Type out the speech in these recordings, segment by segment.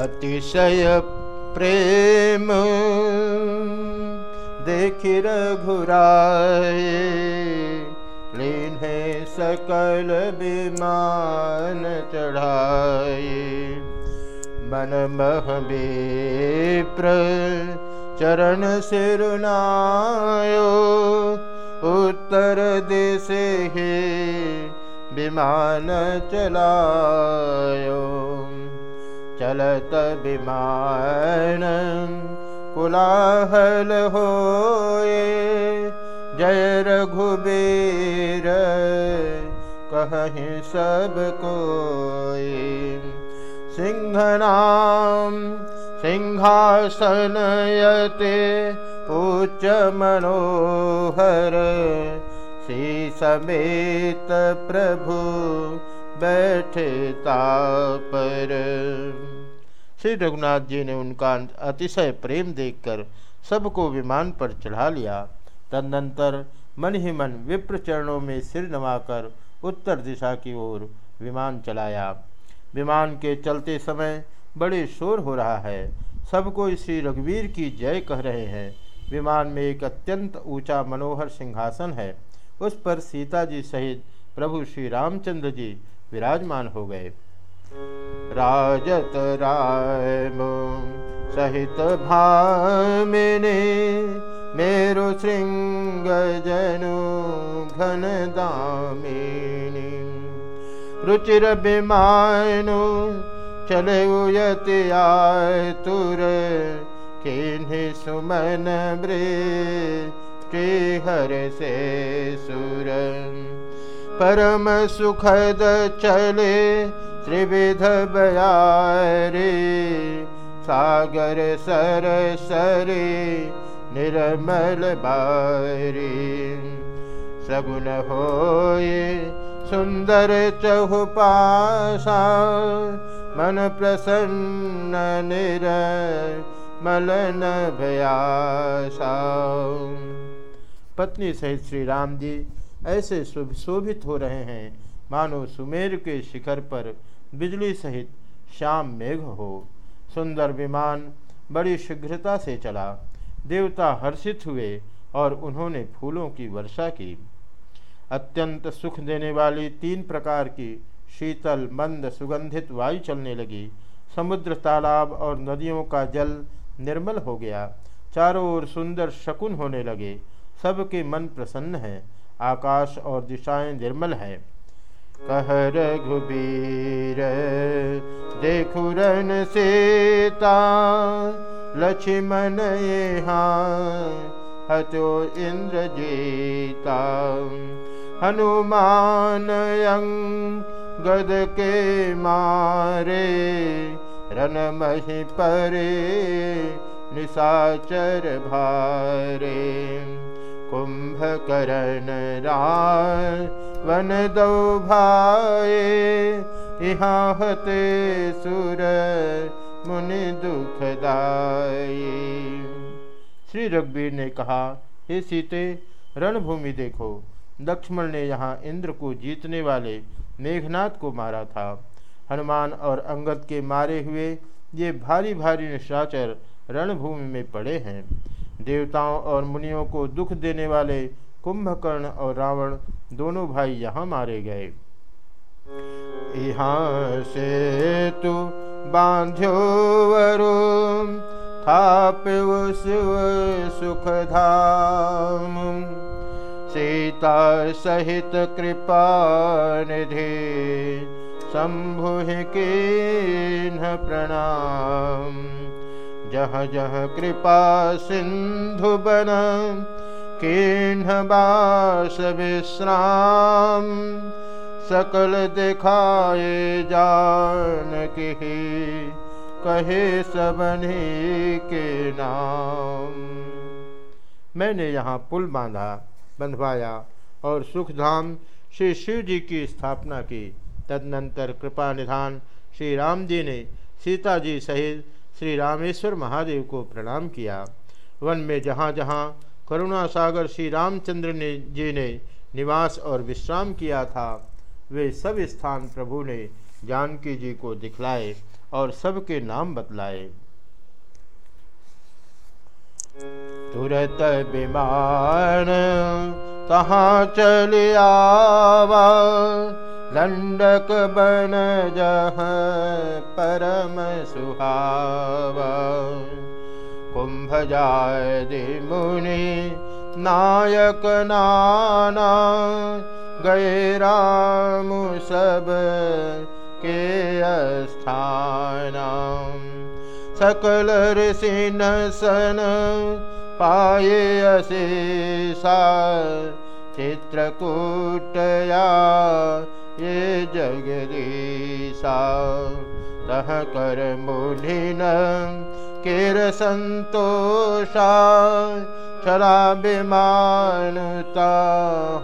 अतिशय प्रेम। देखि रघुराए लीन्हे सकल विमान चढ़ाए। मन मह विप्र, चरण सिरुनायो उत्तर दिशे हे विमान चलायो। चलत विमान कुलाहल होए, जय रघुबीर, कहीं सब कोई। सिंहनाम सिंहासनयते, उच्च मनोहर। श्री समेत प्रभु बैठता तापर श्री रघुनाथ जी ने उनका अतिशय प्रेम देखकर सबको विमान पर चढ़ा लिया। तदनंतर मन ही मन विप्र चरणों में सिर नवाकर उत्तर दिशा की ओर विमान चलाया। विमान के चलते समय बड़े शोर हो रहा है। सबको श्री रघुवीर की जय कह रहे हैं। विमान में एक अत्यंत ऊँचा मनोहर सिंहासन है। उस पर सीता जी सहित प्रभु श्री रामचंद्र जी विराजमान हो गए। राजत राय सहित भामिनी मेरु श्रृंग जनु घन दामिनी। रुचिर विमानु चले तुर किन्हि सुमन ब्रे हर से सुर। परम सुखद चले त्रिविध बयारे, सागर सर सरे, निर्मल बारी। सगुन होए, सुंदर चहुपासा मन प्रसन्न निर मलन भयासा। पत्नी सहित श्री राम जी ऐसे शोभित हो रहे हैं, मानो सुमेर के शिखर पर बिजली सहित श्याम मेघ हो। सुंदर विमान बड़ी शीघ्रता से चला। देवता हर्षित हुए और उन्होंने फूलों की वर्षा की। अत्यंत सुख देने वाली तीन प्रकार की शीतल, मंद, सुगंधित वायु चलने लगी। समुद्र, तालाब और नदियों का जल निर्मल हो गया। चारों ओर सुंदर शकुन होने लगे। सबके मन प्रसन्न है। आकाश और दिशाएँ निर्मल हैं। कह रघुबीर देखुरन सीता लक्ष्मण यहाँ हतो इंद्र जीता हनुमान गद के मारे मही परे निशाचर भारे। कुंभकर्ण वन दो भाए यहाँ हते सुर मुनि दुखदाई श्री रघुवीर ने कहा, हे सीते, रणभूमि देखो। लक्ष्मण ने यहाँ इंद्र को जीतने वाले मेघनाथ को मारा था। हनुमान और अंगद के मारे हुए ये भारी भारी निशाचर रणभूमि में पड़े हैं। देवताओं और मुनियों को दुख देने वाले कुंभकर्ण और रावण दोनों भाई यहाँ मारे गए। यहाँ से तू बांध्यो वरो थाप सुख धाम सीता सहित कृपा निधि, शंभु के प्रणाम। जह जह कृपा सिंधु बन किन्ह बास विश्राम, सकल दिखाए जान के कहे सबनी के नाम। मैंने यहाँ पुल बांधा, बंधवाया और सुखधाम श्री शिव जी की स्थापना की। तदनंतर कृपा निधान श्री राम जी ने सीता जी सहित श्री रामेश्वर महादेव को प्रणाम किया। वन में जहाँ जहाँ करुणा सागर श्री रामचंद्र ने, जी ने निवास और विश्राम किया था। वे सब स्थान प्रभु ने जानकी जी को दिखलाए और सबके नाम बतलाए। तुरत विमान तहाँ चल आवा दंडक बन जह परम सुहावा। कुंभ जाय मुनि नायक नाना गए राम सब के स्थान सकल ऋषि सन पाए अशेषा चित्रकूटया ये जगदीशा तह कर मुनिन केर संतोषा चला विमानता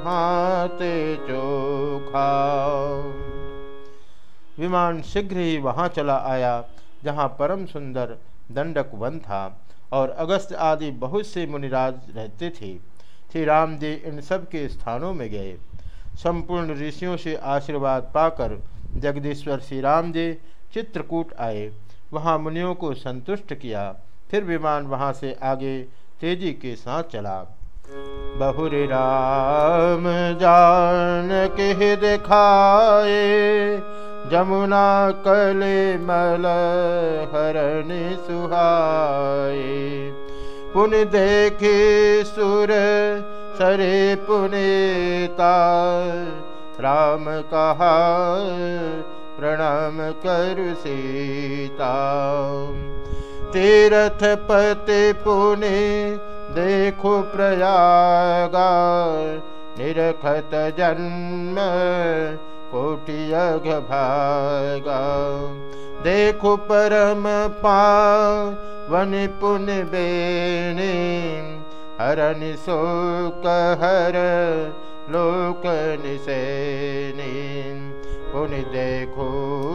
हाथे चोखा विमान शीघ्र ही वहाँ चला आया, जहाँ परम सुंदर दंडक वन था, और अगस्त आदि बहुत से मुनिराज रहते थे। श्री राम जी इन सब के स्थानों में गए। संपूर्ण ऋषियों से आशीर्वाद पाकर जगदीश्वर श्री राम जी चित्रकूट आए। वहाँ मुनियों को संतुष्ट किया। फिर विमान वहाँ से आगे तेज़ी के साथ चला। बहुरी राम जान के दिखाए, जमुना कले मल हरण सुहाए। पुन देखे सुर सरे पुनेता, राम कहा प्रणाम कर सीता। तीरथ पति पुने देखो प्रयागा। निरखत जन्म कोटियघ भागा। देखो परम पावन पुन हरन शोक हर लोक पुन देखो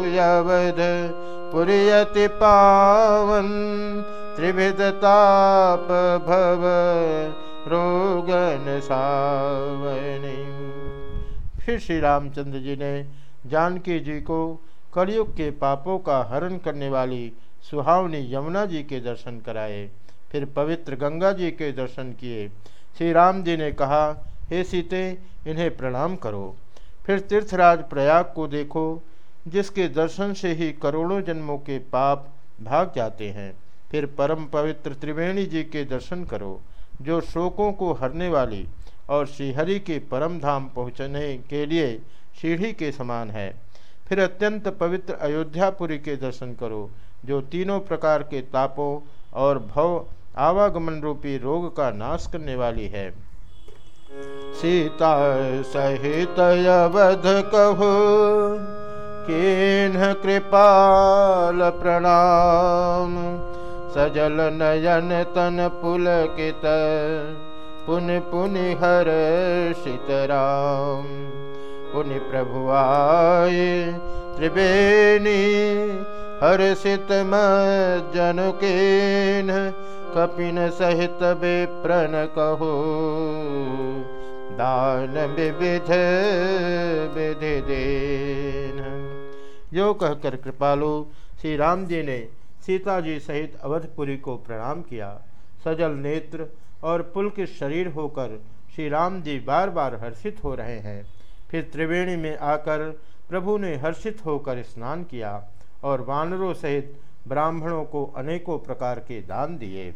यवध पुरियति पावन त्रिविधताप भव रोगन सावनी। फिर श्री रामचंद्र जी ने जानकी जी को कलयुग के पापों का हरण करने वाली सुहावनी यमुना जी के दर्शन कराए। फिर पवित्र गंगा जी के दर्शन किए। श्री राम जी ने कहा, हे सीते, इन्हें प्रणाम करो। फिर तीर्थराज प्रयाग को देखो, जिसके दर्शन से ही करोड़ों जन्मों के पाप भाग जाते हैं। फिर परम पवित्र त्रिवेणी जी के दर्शन करो, जो शोकों को हरने वाली और श्रीहरि के परम धाम पहुँचने के लिए सीढ़ी के समान है। फिर अत्यंत पवित्र अयोध्यापुरी के दर्शन करो, जो तीनों प्रकार के तापों और भव आवागमन रूपी रोग का नाश करने वाली है। सीता सहित अवध कहो कृपाल प्रणाम। सजल नयन तन पुलकित पुन पुन हर सीतराम पुन प्रभु आए त्रिवेणी। हर सित जन के कपिन सहित विप्रन कहो दान विविध विधि देन। यो कहकर कृपालु श्री राम जी ने सीता जी सहित अवधपुरी को प्रणाम किया। सजल नेत्र और पुल के शरीर होकर श्री राम जी बार बार हर्षित हो रहे हैं। फिर त्रिवेणी में आकर प्रभु ने हर्षित होकर स्नान किया और वानरों सहित ब्राह्मणों को अनेकों प्रकार के दान दिए।